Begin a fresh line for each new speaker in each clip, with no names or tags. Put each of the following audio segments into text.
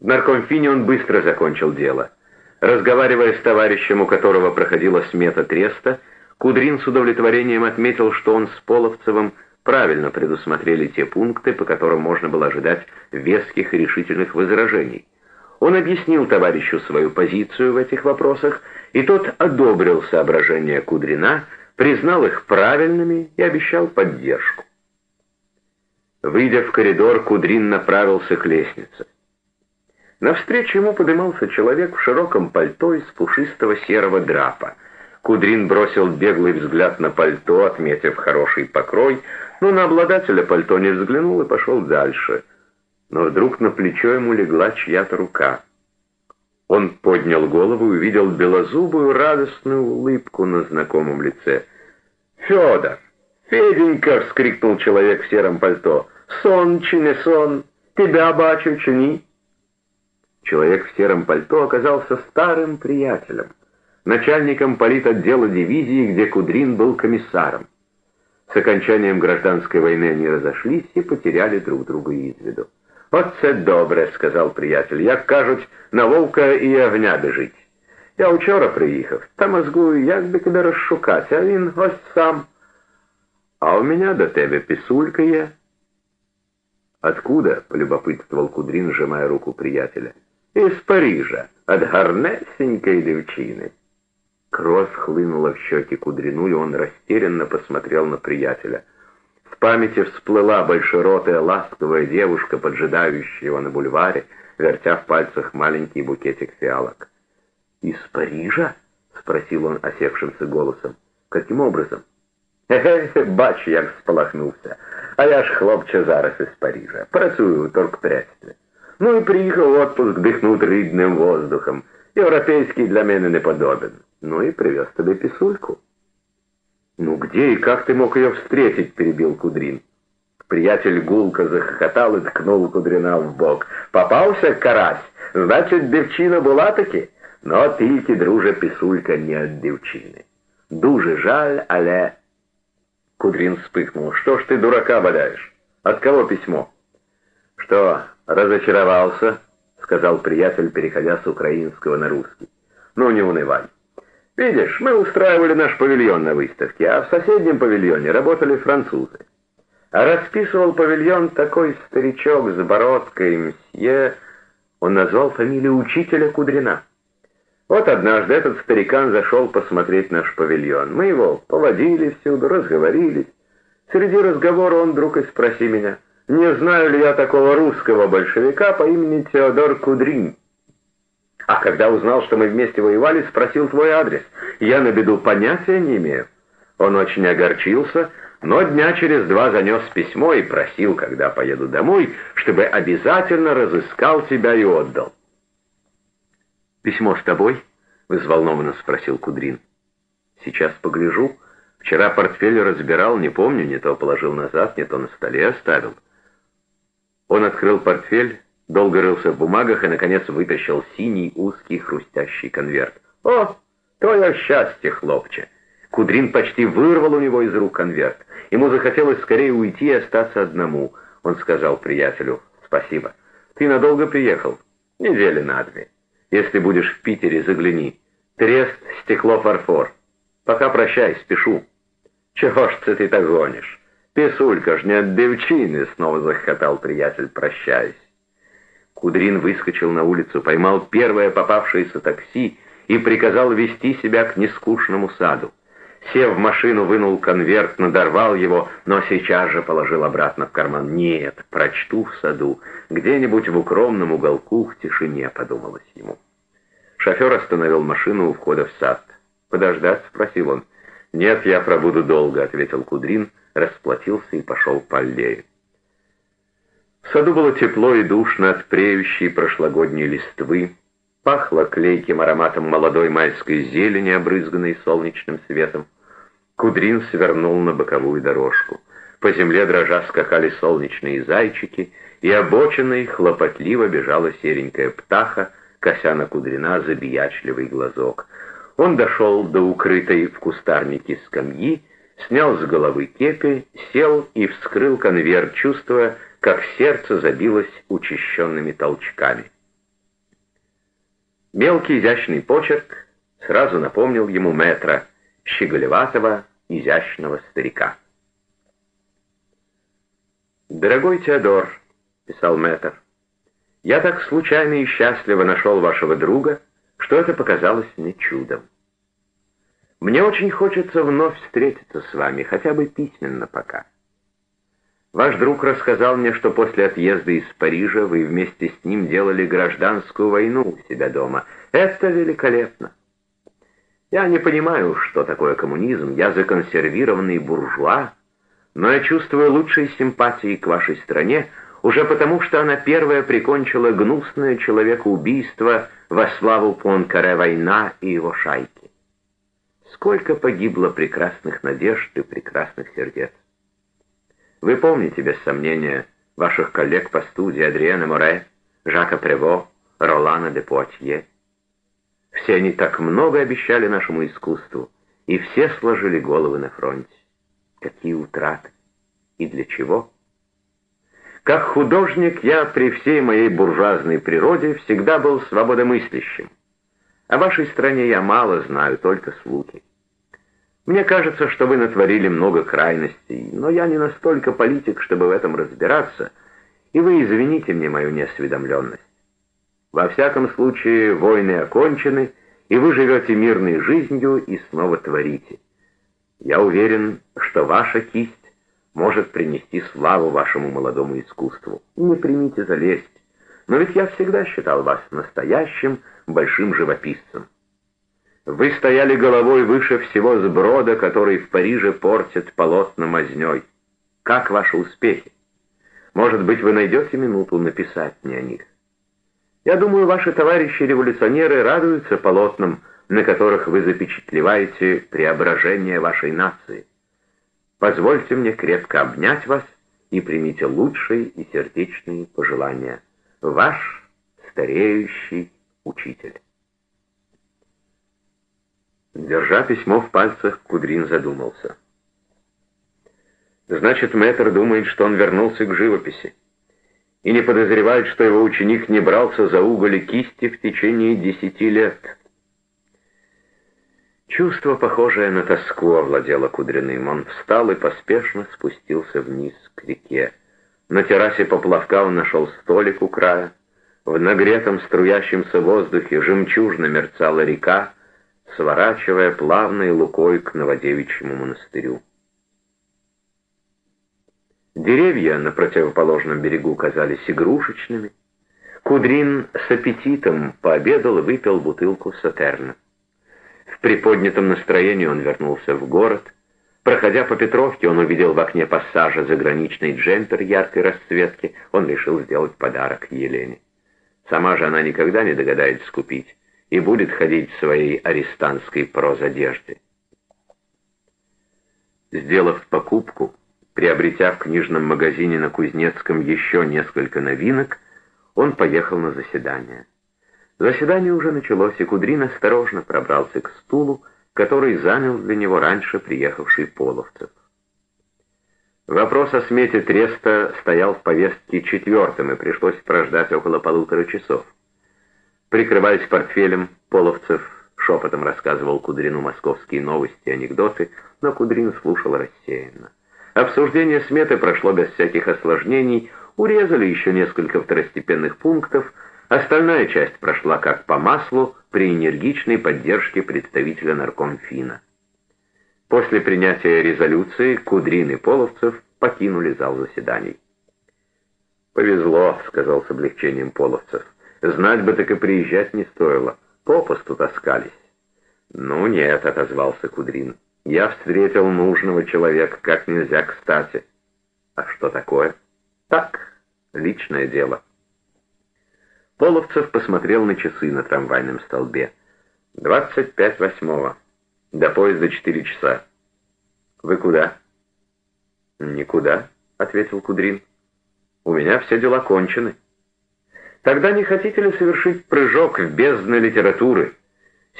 В наркомфине он быстро закончил дело. Разговаривая с товарищем, у которого проходила смета треста, Кудрин с удовлетворением отметил, что он с Половцевым правильно предусмотрели те пункты, по которым можно было ожидать веских и решительных возражений. Он объяснил товарищу свою позицию в этих вопросах, и тот одобрил соображения Кудрина, признал их правильными и обещал поддержку. Выйдя в коридор, Кудрин направился к лестнице. Навстречу ему поднимался человек в широком пальто из пушистого серого драпа. Кудрин бросил беглый взгляд на пальто, отметив хороший покрой, но на обладателя пальто не взглянул и пошел дальше. Но вдруг на плечо ему легла чья-то рука. Он поднял голову и увидел белозубую радостную улыбку на знакомом лице. «Федор! Феденька!» — вскрикнул человек в сером пальто. «Сон, чи не сон! Тебя бачу, чи ні?» Человек в сером пальто оказался старым приятелем, начальником политотдела дивизии, где Кудрин был комиссаром. С окончанием гражданской войны они разошлись и потеряли друг друга из виду. «Оце добре», — сказал приятель, — «як кажуть, на вовка і огня біжить. Я вчора приїхав, та мозгую, як би тебе розшукати, а він ось сам. А у меня до тебе писулька є». «Откуда?» — полюбопытствовал Кудрин, сжимая руку приятеля. Из Парижа, от гарнесенькой девчины. Кровь хлынула в щеки Кудрину, и он растерянно посмотрел на приятеля. В памяти всплыла большеротая ласковая девушка, поджидающая его на бульваре, вертя в пальцах маленький букетик фиалок. «Из Парижа?» — спросил он осекшимся голосом. «Каким образом?» «Хе-хе, бач, як сполохнувся. А я ж хлопче зараз із Парижа. Працюю у торгпредстві. Ну і приїхав в отпуск дихнути рідним воздухом. Європейський для мене не подобен. Ну и привез тебе писульку. Ну где и как ты мог ее встретить, перебил Кудрин. Приятель гулко захохотал и ткнул Кудрина в бок. Попался карась, значит, девчина была таки? Но тільки, друже, писулька не от девчины. Дуже жаль, але... Кудрин вспыхнул. Что ж ты дурака бодаешь? От кого письмо? Что, разочаровался? Сказал приятель, переходя с украинского на русский. Ну, не унывай. Видишь, мы устраивали наш павильон на выставке, а в соседнем павильоне работали французы. А расписывал павильон такой старичок с бородкой, мсье... Он назвал фамилию учителя Кудрина. Вот однажды этот старикан зашел посмотреть наш павильон. Мы его поводили всюду, разговорились. Среди разговора он вдруг и спроси меня, не знаю ли я такого русского большевика по имени Теодор Кудрин. А когда узнал, что мы вместе воевали, спросил твой адрес. Я на беду понятия не имею. Он очень огорчился, но дня через два занес письмо и просил, когда поеду домой, чтобы обязательно разыскал тебя и отдал. «Письмо с тобой?» — взволнованно спросил Кудрин. «Сейчас погляжу. Вчера портфель разбирал, не помню, не то положил назад, не то на столе оставил». Он открыл портфель, долго рылся в бумагах и, наконец, вытащил синий узкий хрустящий конверт. «О, твое счастье, хлопче!» Кудрин почти вырвал у него из рук конверт. Ему захотелось скорее уйти и остаться одному. Он сказал приятелю, «Спасибо. Ты надолго приехал? Недели на две. Если будешь в Питере, загляни. Трест, стекло, фарфор. Пока прощай, спешу». «Чего ж ты так гонишь? Писулька ж не от девчины!» — снова захотал приятель, прощаясь. Кудрин выскочил на улицу, поймал первое попавшееся такси и приказал вести себя к нескучному саду. Сев в машину, вынул конверт, надорвал его, но сейчас же положил обратно в карман. «Нет, прочту в саду, где-нибудь в укромном уголку в тишине», — подумалось ему. Шофер остановил машину у входа в сад. «Подождать?» — спросил он. «Нет, я пробуду долго», — ответил Кудрин, расплатился и пошел по аллее. В саду было тепло и душно от преющей прошлогодней листвы, пахло клейким ароматом молодой майской зелени, обрызганной солнечным светом. Кудрин свернул на боковую дорожку. По земле дрожа скакали солнечные зайчики, и обочиной хлопотливо бежала серенькая птаха, кося на Кудрина забиячливый глазок. Он дошел до укрытой в кустарнике скамьи, снял с головы кепи, сел и вскрыл конверт, чувствуя, как сердце забилось учащенными толчками. Мелкий изящный почерк сразу напомнил ему метра, щеголеватого, изящного старика. «Дорогой Теодор», — писал мэтр, — «я так случайно и счастливо нашел вашего друга, что это показалось мне чудом. Мне очень хочется вновь встретиться с вами, хотя бы письменно пока. Ваш друг рассказал мне, что после отъезда из Парижа вы вместе с ним делали гражданскую войну у себя дома. Это великолепно. Я не понимаю, что такое коммунизм. Я законсервированный буржуа, но я чувствую лучшие симпатии к вашей стране, уже потому, что она первая прикончила гнусное человекоубийство во славу Пуанкаре война и его шайки. Сколько погибло прекрасных надежд и прекрасных сердец. Вы помните, без сомнения, ваших коллег по студии Адриана Море, Жака Прево, Ролана де Пуатье. Все они так много обещали нашему искусству, и все сложили головы на фронте. Какие утраты! И для чего? Как художник я при всей моей буржуазной природе всегда был свободомыслящим. О вашей стране я мало знаю, только слухи. Мне кажется, что вы натворили много крайностей, но я не настолько политик, чтобы в этом разбираться, и вы извините мне мою неосведомленность. Во всяком случае, войны окончены, и вы живете мирной жизнью и снова творите. Я уверен, что ваша кисть может принести славу вашему молодому искусству. Не примите за лесть, но ведь я всегда считал вас настоящим большим живописцем. Вы стояли головой выше всего сброда, который в Париже портит полотна мазнёй. Как ваши успехи? Может быть, вы найдете минуту написать мне о них? Я думаю, ваши товарищи-революционеры радуются полотнам, на которых вы запечатлеваете преображение вашей нации. Позвольте мне крепко обнять вас и примите лучшие и сердечные пожелания. Ваш стареющий учитель. Держа письмо в пальцах, Кудрин задумался. Значит, мэтр думает, что он вернулся к живописи, и не подозревает, что его ученик не брался за уголь и кисти в течение десяти лет. Чувство, похожее на тоску, овладело Кудряным. Он встал и поспешно спустился вниз к реке. На террасе поплавка он нашел столик у края. В нагретом струящемся воздухе жемчужно мерцала река, сворачивая плавной лукой к Новодевичьему монастырю. Деревья на противоположном берегу казались игрушечными. Кудрин с аппетитом пообедал и выпил бутылку сатерна. В приподнятом настроении он вернулся в город. Проходя по Петровке, он увидел в окне пассажа заграничный джемпер яркой расцветки. Он решил сделать подарок Елене. Сама же она никогда не догадается купить и будет ходить в своей арестантской прозодежде. Сделав покупку, приобретя в книжном магазине на Кузнецком еще несколько новинок, он поехал на заседание. Заседание уже началось, и Кудрин осторожно пробрался к стулу, который занял для него раньше приехавший Половцев. Вопрос о смете Треста стоял в повестке четвертым, и пришлось прождать около полутора часов. Прикрываясь портфелем, Половцев шепотом рассказывал Кудрину московские новости и анекдоты, но Кудрин слушал рассеянно. Обсуждение сметы прошло без всяких осложнений, урезали еще несколько второстепенных пунктов, остальная часть прошла как по маслу при энергичной поддержке представителя наркомфина. После принятия резолюции Кудрин и Половцев покинули зал заседаний. «Повезло», — сказал с облегчением Половцев. Знать бы так и приезжать не стоило. Попусту таскались. «Ну нет», — отозвался Кудрин. «Я встретил нужного человека как нельзя кстати». «А что такое?» «Так, личное дело». Половцев посмотрел на часы на трамвайном столбе. «Двадцать пять восьмого. До поезда четыре часа». «Вы куда?» «Никуда», — ответил Кудрин. «У меня все дела кончены». Тогда не хотите ли совершить прыжок в бездны литературы?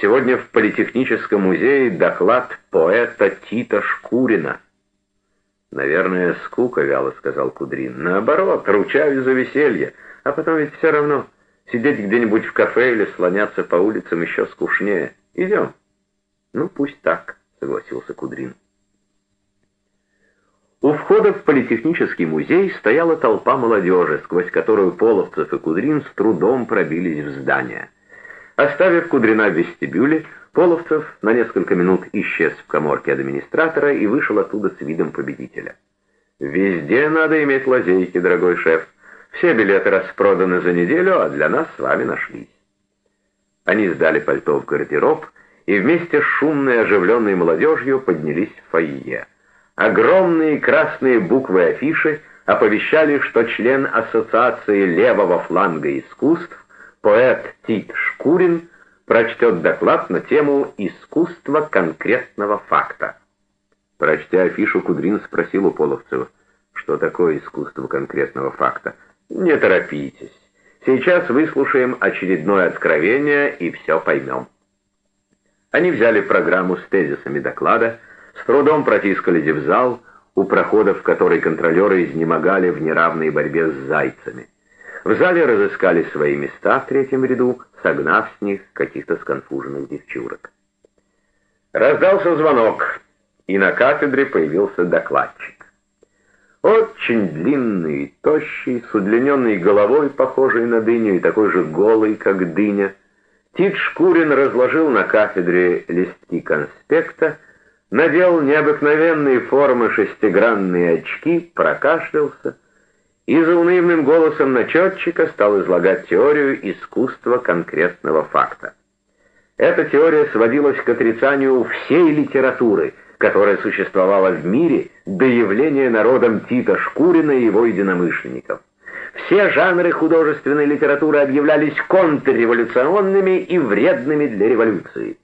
Сегодня в Политехническом музее доклад поэта Тита Шкурина. «Наверное, скука», — вяло сказал Кудрин. «Наоборот, ручаюсь за веселье. А потом ведь все равно. Сидеть где-нибудь в кафе или слоняться по улицам еще скучнее. Идем. Ну, пусть так, согласился Кудрин. У входа в политехнический музей стояла толпа молодежи, сквозь которую Половцев и Кудрин с трудом пробились в здание. Оставив Кудрина в вестибюле, Половцев на несколько минут исчез в коморке администратора и вышел оттуда с видом победителя. «Везде надо иметь лазейки, дорогой шеф. Все билеты распроданы за неделю, а для нас с вами нашлись». Они сдали пальто в гардероб и вместе с шумной оживленной молодежью поднялись в фойе. Огромные красные буквы афиши оповещали, что член Ассоциации левого фланга искусств, поэт Тит Шкурин, прочтет доклад на тему «Искусство конкретного факта». Прочтя афишу, Кудрин спросил у Половцева, что такое искусство конкретного факта. «Не торопитесь. Сейчас выслушаем очередное откровение и все поймем». Они взяли программу с тезисами доклада, с трудом протискались в зал, у прохода в который контролеры изнемогали в неравной борьбе с зайцами. В зале разыскали свои места в третьем ряду, согнав с них каких-то сконфуженных девчурок. Раздался звонок, и на кафедре появился докладчик. Очень длинный и тощий, с удлиненной головой, похожей на дыню, и такой же голый, как дыня, Тит Шкурин разложил на кафедре листки конспекта, надел необыкновенные формы шестигранные очки, прокашлялся и заунывным голосом начетчика стал излагать теорию искусства конкретного факта. Эта теория сводилась к отрицанию всей литературы, которая существовала в мире до явления народом Тита Шкурина и его единомышленников. Все жанры художественной литературы объявлялись контрреволюционными и вредными для революции.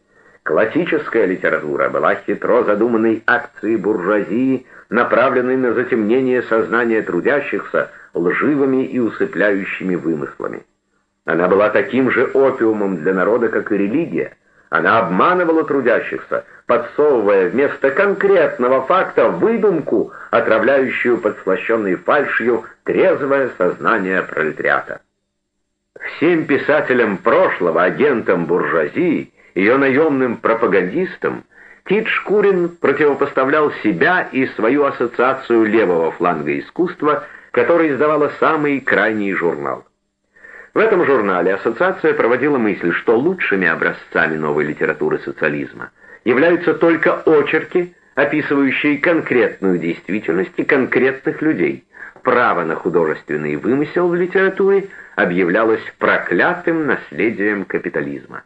Классическая литература была хитро задуманной акцией буржуазии, направленной на затемнение сознания трудящихся лживыми и усыпляющими вымыслами. Она была таким же опиумом для народа, как и религия. Она обманывала трудящихся, подсовывая вместо конкретного факта выдумку, отравляющую подслащенной фальшью трезвое сознание пролетариата. Всем писателям прошлого, агентам буржуазии, ее наемным пропагандистам, Тит Шкурин противопоставлял себя и свою ассоциацию левого фланга искусства, которая издавала самый крайний журнал. В этом журнале ассоциация проводила мысль, что лучшими образцами новой литературы социализма являются только очерки, описывающие конкретную действительность и конкретных людей. Право на художественный вымысел в литературе объявлялось проклятым наследием капитализма.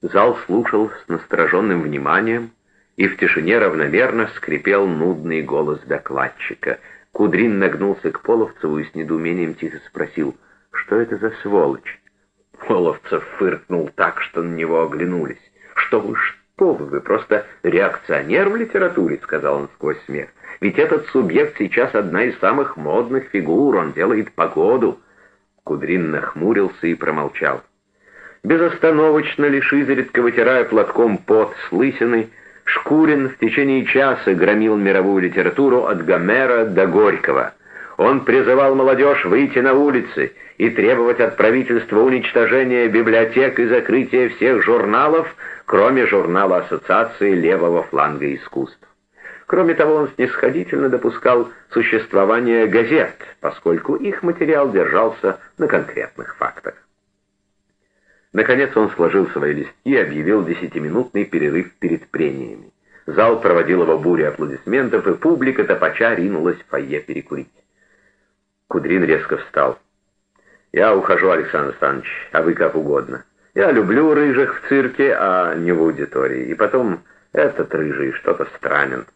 Зал слушал с настороженным вниманием, и в тишине равномерно скрипел нудный голос докладчика. Кудрин нагнулся к Половцеву и с недоумением тихо спросил, что это за сволочь? Половцев фыркнул так, что на него оглянулись. «Что вы, что вы, вы просто реакционер в литературе», — сказал он сквозь смех. «Ведь этот субъект сейчас одна из самых модных фигур, он делает погоду». Кудрин нахмурился и промолчал безостановочно, лишь изредка вытирая платком пот с лысины, Шкурин в течение часа громил мировую литературу от Гомера до Горького. Он призывал молодежь выйти на улицы и требовать от правительства уничтожения библиотек и закрытия всех журналов, кроме журнала Ассоциации левого фланга искусств. Кроме того, он снисходительно допускал существование газет, поскольку их материал держался на конкретных фактах. Наконец он сложил свои листки и объявил десятиминутный перерыв перед прениями. Зал проводил его буря аплодисментов, и публика топача ринулась в фойе перекурить. Кудрин резко встал. «Я ухожу, Александр Александрович, а вы как угодно. Я люблю рыжих в цирке, а не в аудитории. И потом, этот рыжий что-то странен».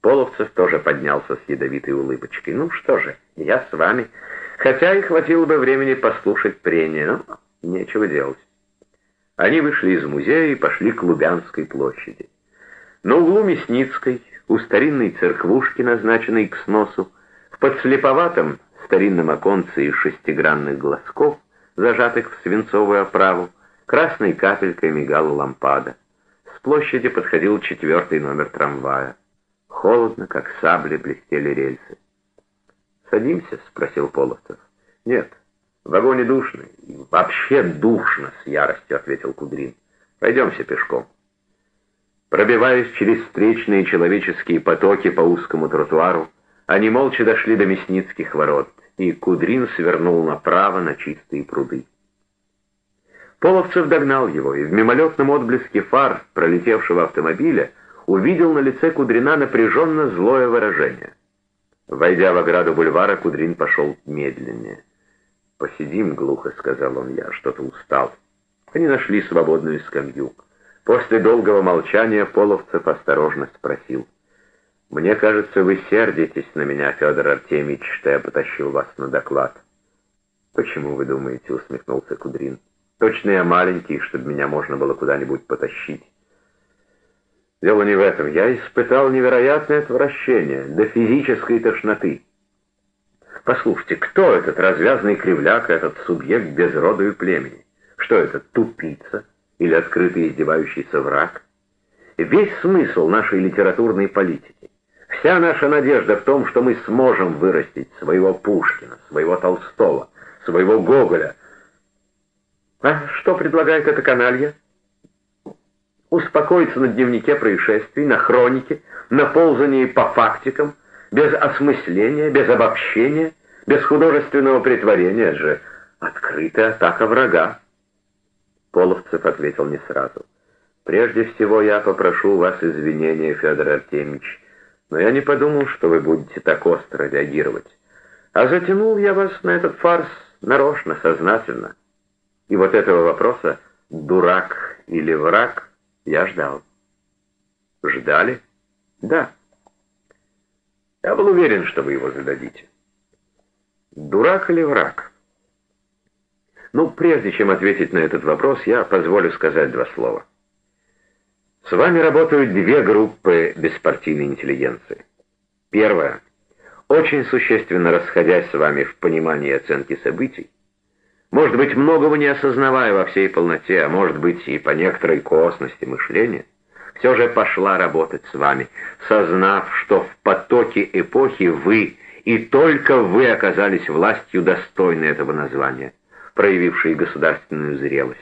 Половцев тоже поднялся с ядовитой улыбочкой. «Ну что же, я с вами. Хотя и хватило бы времени послушать прения, но нечего делать». Они вышли из музея и пошли к Лубянской площади. На углу Мясницкой, у старинной церквушки, назначенной к сносу, в подслеповатом старинном оконце из шестигранных глазков, зажатых в свинцовую оправу, красной капелькой мигала лампада. С площади подходил четвертый номер трамвая. Холодно, как сабли, блестели рельсы. «Садимся?» — спросил Полостов. «Нет, В вагоне душно. Вообще душно, с яростью ответил Кудрин. Пойдемся пешком. Пробиваясь через встречные человеческие потоки по узкому тротуару, они молча дошли до Мясницких ворот, и Кудрин свернул направо на чистые пруды. Половцев догнал его, и в мимолетном отблеске фар пролетевшего автомобиля увидел на лице Кудрина напряженно злое выражение. Войдя в ограду бульвара, Кудрин пошел медленнее. «Посидим», — глухо сказал он, — «я что-то устал». Они нашли свободную скамью. После долгого молчания Половцев осторожно спросил. «Мне кажется, вы сердитесь на меня, Федор Артемьевич, что я потащил вас на доклад». «Почему вы думаете?» — усмехнулся Кудрин. «Точно я маленький, чтобы меня можно было куда-нибудь потащить». Дело не в этом. Я испытал невероятное отвращение до физической тошноты. Послушайте, кто этот развязный кривляк, этот субъект без рода и племени? Что это, тупица или открытый издевающийся враг? Весь смысл нашей литературной политики, вся наша надежда в том, что мы сможем вырастить своего Пушкина, своего Толстого, своего Гоголя. А что предлагает эта каналья? успокоиться на дневнике происшествий, на хронике, на ползании по фактикам, без осмысления, без обобщения, без художественного притворения, же открытая атака врага. Половцев ответил не сразу. «Прежде всего я попрошу у вас извинения, Федор Артемьевич, но я не подумал, что вы будете так остро реагировать. А затянул я вас на этот фарс нарочно, сознательно. И вот этого вопроса, дурак или враг, я ждал. Ждали? Да. Я был уверен, что вы его зададите. Дурак или враг? Ну, прежде чем ответить на этот вопрос, я позволю сказать два слова. С вами работают две группы беспартийной интеллигенции. Первая, очень существенно расходясь с вами в понимании и оценке событий, может быть, многого не осознавая во всей полноте, а может быть и по некоторой косности мышления, все же пошла работать с вами, сознав, что в потоке эпохи вы и только вы оказались властью достойной этого названия, проявившей государственную зрелость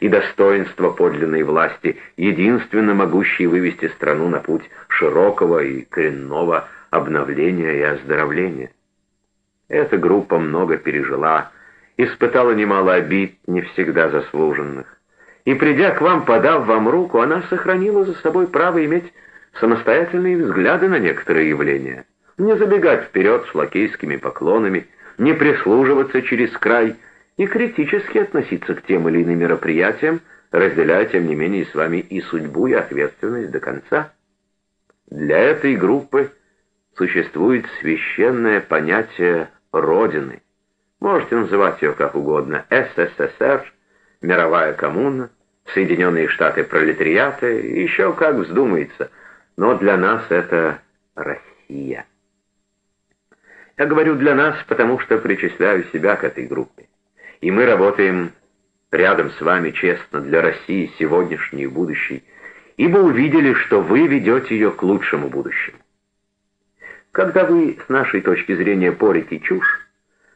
и достоинство подлинной власти, единственно могущей вывести страну на путь широкого и коренного обновления и оздоровления. Эта группа много пережила, испытала немало обид, не всегда заслуженных. И придя к вам, подав вам руку, она сохранила за собой право иметь самостоятельные взгляды на некоторые явления, не забегать вперед с лакейскими поклонами, не прислуживаться через край и критически относиться к тем или иным мероприятиям, разделяя, тем не менее, с вами и судьбу, и ответственность до конца. Для этой группы существует священное понятие «родины», Можете называть ее как угодно. СССР, мировая коммуна, Соединенные Штаты пролетариата, еще как вздумается. Но для нас это Россия. Я говорю «для нас», потому что причисляю себя к этой группе. И мы работаем рядом с вами честно для России сегодняшней и будущей, ибо увидели, что вы ведете ее к лучшему будущему. Когда вы, с нашей точки зрения, порите чушь,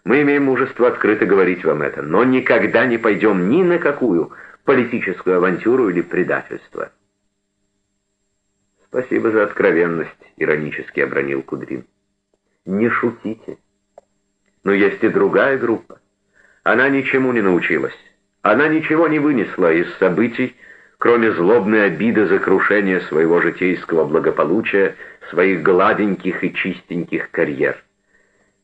мы имеем мужество открыто говорить вам это, но никогда не пойдем ни на какую политическую авантюру или предательство. Спасибо за откровенность, иронически обронил Кудрин. Не шутите. Но есть и другая группа. Она ничему не научилась. Она ничего не вынесла из событий, кроме злобной обиды за крушение своего житейского благополучия, своих гладеньких и чистеньких карьер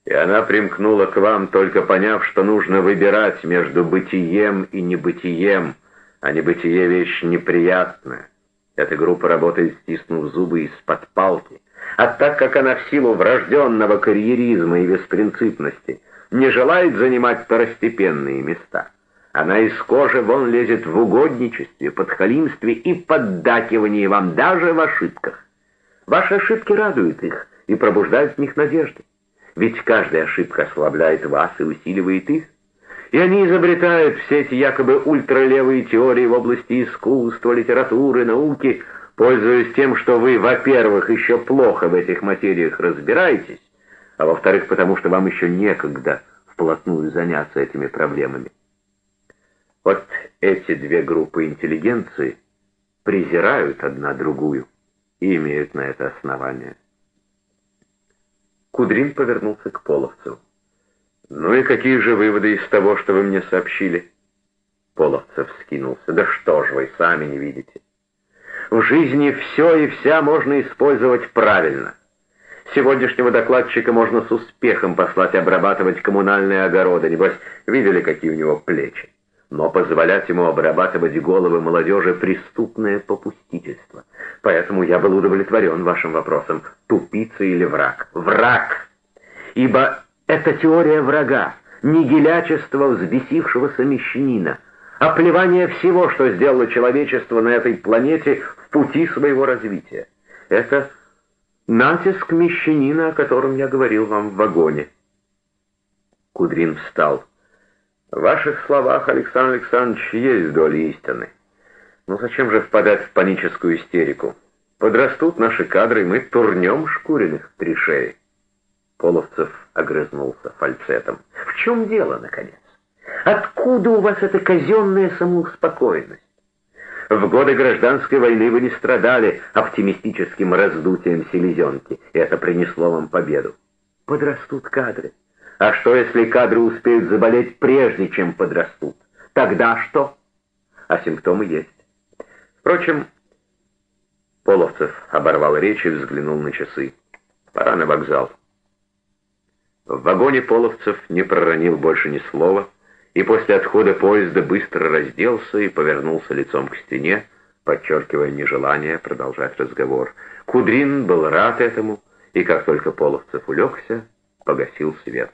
и она примкнула к вам, только поняв, что нужно выбирать между бытием и небытием, а небытие — вещь неприятная. Эта группа работает, стиснув зубы из-под палки. А так как она в силу врожденного карьеризма и беспринципности не желает занимать второстепенные места, она из кожи вон лезет в угодничестве, подхалимстве и поддакивании вам даже в ошибках. Ваши ошибки радуют их и пробуждают в них надежды. Ведь каждая ошибка ослабляет вас и усиливает их. И они изобретают все эти якобы ультралевые теории в области искусства, литературы, науки, пользуясь тем, что вы, во-первых, еще плохо в этих материях разбираетесь, а во-вторых, потому что вам еще некогда вплотную заняться этими проблемами. Вот эти две группы интеллигенции презирают одна другую и имеют на это основание. Кудрин повернулся к Половцеву. «Ну и какие же выводы из того, что вы мне сообщили?» Половцев скинулся. «Да что ж вы, сами не видите. В жизни все и вся можно использовать правильно. Сегодняшнего докладчика можно с успехом послать обрабатывать коммунальные огороды. Небось, видели, какие у него плечи. Но позволять ему обрабатывать головы молодежи — преступное попустительство. Поэтому я был удовлетворен вашим вопросом, тупица или враг. Враг! Ибо это теория врага, нигилячество взбесившегося мещанина, оплевание всего, что сделало человечество на этой планете в пути своего развития. Это натиск мещанина, о котором я говорил вам в вагоне. Кудрин встал. В ваших словах, Александр Александрович, есть доля истины. Но зачем же впадать в паническую истерику? Подрастут наши кадры, и мы турнем шкуренных в три шеи. Половцев огрызнулся фальцетом. В чем дело, наконец? Откуда у вас эта казенная самоуспокоенность? В годы гражданской войны вы не страдали оптимистическим раздутием селезенки, и это принесло вам победу. Подрастут кадры. А что, если кадры успеют заболеть прежде, чем подрастут? Тогда что? А симптомы есть. Впрочем, Половцев оборвал речь и взглянул на часы. Пора на вокзал. В вагоне Половцев не проронил больше ни слова, и после отхода поезда быстро разделся и повернулся лицом к стене, подчеркивая нежелание продолжать разговор. Кудрин был рад этому, и как только Половцев улегся, погасил свет.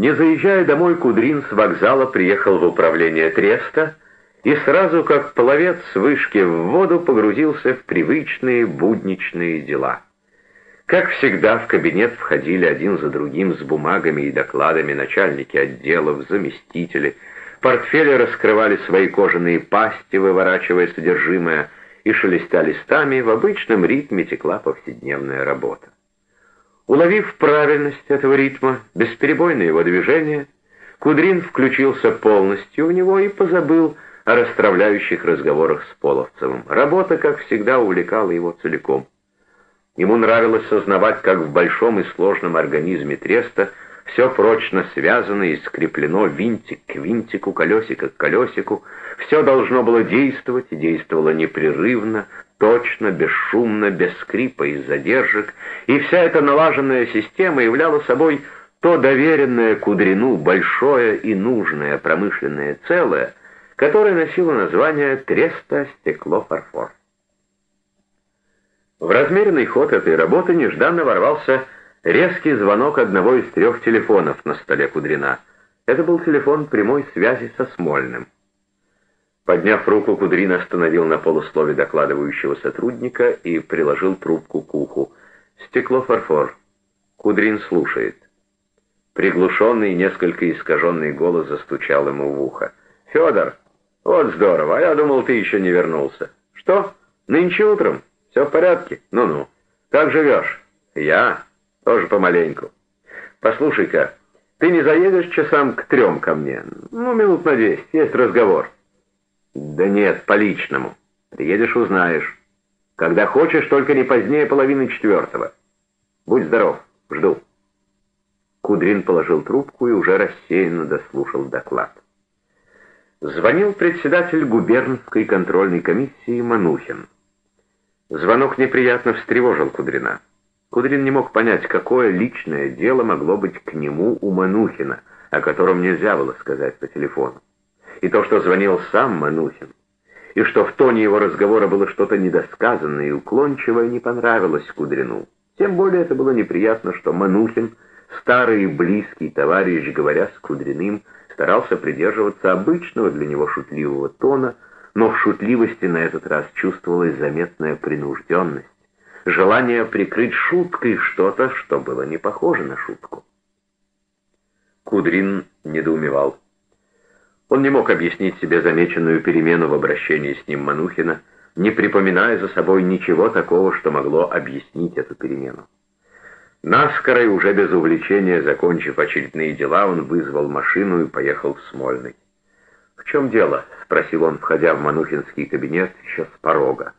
Не заезжая домой, Кудрин с вокзала приехал в управление Треста и сразу, как пловец с вышки в воду, погрузился в привычные будничные дела. Как всегда, в кабинет входили один за другим с бумагами и докладами начальники отделов, заместители. Портфели раскрывали свои кожаные пасти, выворачивая содержимое, и шелестя листами, в обычном ритме текла повседневная работа. Уловив правильность этого ритма, бесперебойное его движение, Кудрин включился полностью в него и позабыл о расстравляющих разговорах с Половцевым. Работа, как всегда, увлекала его целиком. Ему нравилось сознавать, как в большом и сложном организме треста все прочно связано и скреплено винтик к винтику, колесико к колесику. Все должно было действовать и действовало непрерывно, точно, бесшумно, без скрипа и задержек, и вся эта налаженная система являла собой то доверенное Кудрину большое и нужное промышленное целое, которое носило название «Треста-стекло-фарфор». В размеренный ход этой работы нежданно ворвался резкий звонок одного из трех телефонов на столе Кудрина. Это был телефон прямой связи со Смольным. Подняв руку, Кудрин остановил на полуслове докладывающего сотрудника и приложил трубку к уху. «Стекло-фарфор». Кудрин слушает. Приглушенный, несколько искаженный голос застучал ему в ухо. «Федор, вот здорово, а я думал, ты еще не вернулся. Что, нынче утром? Все в порядке? Ну-ну. Как живешь? Я? Тоже помаленьку. Послушай-ка, ты не заедешь часам к трем ко мне? Ну, минут на десять, есть разговор». «Да нет, по личному. Приедешь, узнаешь. Когда хочешь, только не позднее половины четвертого. Будь здоров, жду». Кудрин положил трубку и уже рассеянно дослушал доклад. Звонил председатель губернской контрольной комиссии Манухин. Звонок неприятно встревожил Кудрина. Кудрин не мог понять, какое личное дело могло быть к нему у Манухина, о котором нельзя было сказать по телефону и то, что звонил сам Манухин, и что в тоне его разговора было что-то недосказанное и уклончивое, не понравилось Кудрину. Тем более это было неприятно, что Манухин, старый и близкий товарищ, говоря с Кудриным, старался придерживаться обычного для него шутливого тона, но в шутливости на этот раз чувствовалась заметная принужденность, желание прикрыть шуткой что-то, что было не похоже на шутку. Кудрин недоумевал. Он не мог объяснить себе замеченную перемену в обращении с ним Манухина, не припоминая за собой ничего такого, что могло объяснить эту перемену. Наскоро и уже без увлечения, закончив очередные дела, он вызвал машину и поехал в Смольный. «В чем дело?» — спросил он, входя в Манухинский кабинет еще с порога.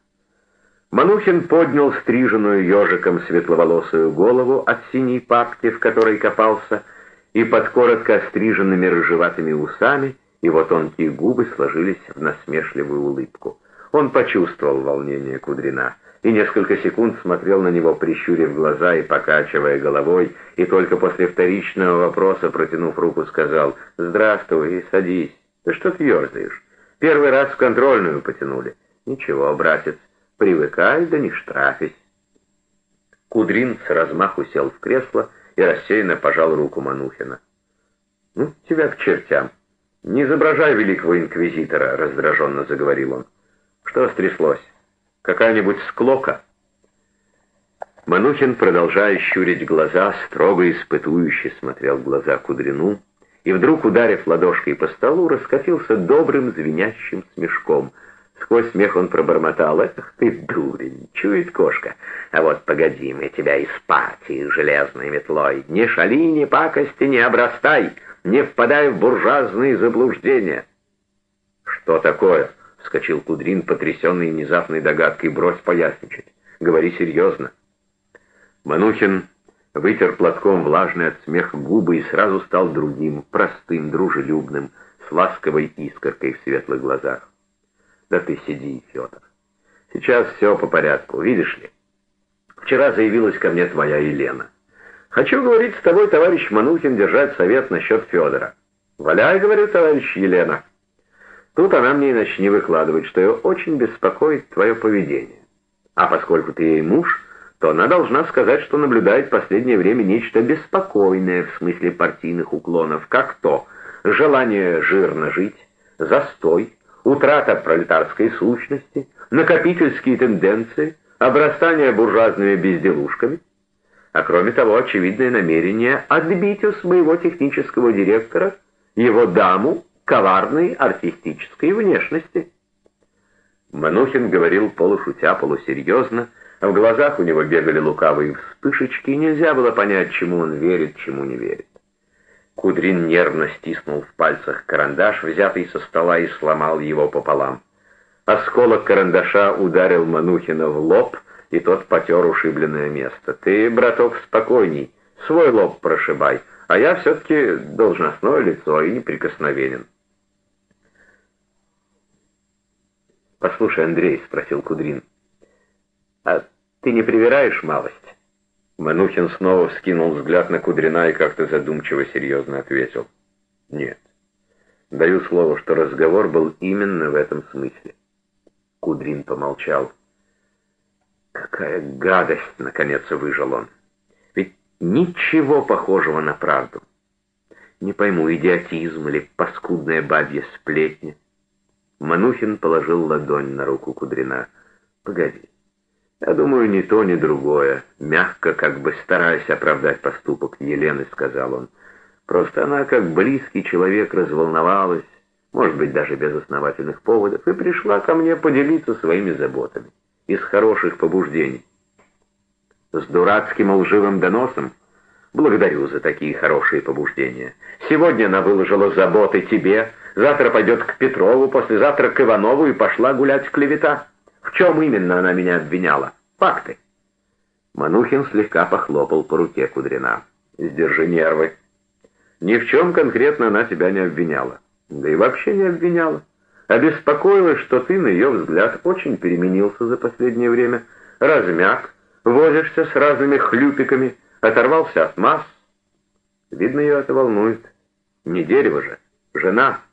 Манухин поднял стриженную ежиком светловолосую голову от синей папки, в которой копался, и под коротко остриженными рыжеватыми усами его тонкие губы сложились в насмешливую улыбку. Он почувствовал волнение Кудрина и несколько секунд смотрел на него, прищурив глаза и покачивая головой, и только после вторичного вопроса, протянув руку, сказал «Здравствуй и садись. Ты что ты ерзаешь? Первый раз в контрольную потянули». «Ничего, братец, привыкай, да не штрафись». Кудрин с размаху сел в кресло и рассеянно пожал руку Манухина. «Ну, тебя к чертям. Не изображай великого инквизитора», — раздраженно заговорил он. «Что стряслось? Какая-нибудь склока?» Манухин, продолжая щурить глаза, строго испытующе смотрел в глаза Кудрину и вдруг, ударив ладошкой по столу, раскатился добрым звенящим смешком. Сквозь смех он пробормотал. «Эх ты, дурень, чует кошка! А вот погоди, мы тебя из партии железной метлой. Не шали, не пакости, не обрастай, не впадай в буржуазные заблуждения!» «Что такое?» — вскочил Кудрин, потрясенный внезапной догадкой. «Брось поясничать. Говори серьезно». Манухин вытер платком влажный от смеха губы и сразу стал другим, простым, дружелюбным, с ласковой искоркой в светлых глазах. «Да ты сиди, Федор. Сейчас все по порядку, видишь ли. Вчера заявилась ко мне твоя Елена. Хочу говорить с тобой, товарищ Манухин, держать совет насчет Федора. Валяй, говорю, товарищ Елена». Тут она мне и начни выкладывать, что ее очень беспокоит твое поведение. А поскольку ты ей муж, то она должна сказать, что наблюдает в последнее время нечто беспокойное в смысле партийных уклонов, как то желание жирно жить, застой, утрата пролетарской сущности, накопительские тенденции, обрастание буржуазными безделушками, а кроме того, очевидное намерение отбить у своего технического директора его даму коварной артистической внешности. Манухин говорил полушутя, полусерьезно, а в глазах у него бегали лукавые вспышечки, и нельзя было понять, чему он верит, чему не верит. Кудрин нервно стиснул в пальцах карандаш, взятый со стола, и сломал его пополам. Осколок карандаша ударил Манухина в лоб, и тот потер ушибленное место. «Ты, браток, спокойней, свой лоб прошибай, а я все-таки должностное лицо и неприкосновенен». «Послушай, Андрей», — спросил Кудрин, — «а ты не привираешь малость?» Манухин снова вскинул взгляд на Кудрина и как-то задумчиво серьезно ответил. «Нет. Даю слово, что разговор был именно в этом смысле». Кудрин помолчал. «Какая гадость!» — наконец выжил он. «Ведь ничего похожего на правду. Не пойму, идиотизм или паскудная бабья сплетня. Манухин положил ладонь на руку Кудрина. «Погоди. Я думаю, ни то, ни другое. Мягко, как бы стараясь оправдать поступок Елены, сказал он. Просто она, как близкий человек, разволновалась, может быть, даже без основательных поводов, и пришла ко мне поделиться своими заботами. Из хороших побуждений. С дурацким лживым доносом Благодарю за такие хорошие побуждения. Сегодня она выложила заботы тебе, завтра пойдет к Петрову, послезавтра к Иванову и пошла гулять клевета. В чем именно она меня обвиняла? Факты. Манухин слегка похлопал по руке Кудрина. «Сдержи нервы. Ни в чем конкретно она тебя не обвиняла. Да и вообще не обвиняла. Обеспокоилась, что ты, на ее взгляд, очень переменился за последнее время, размяк, возишься с разными хлюпиками, оторвался от масс. Видно, ее это волнует. Не дерево же, жена —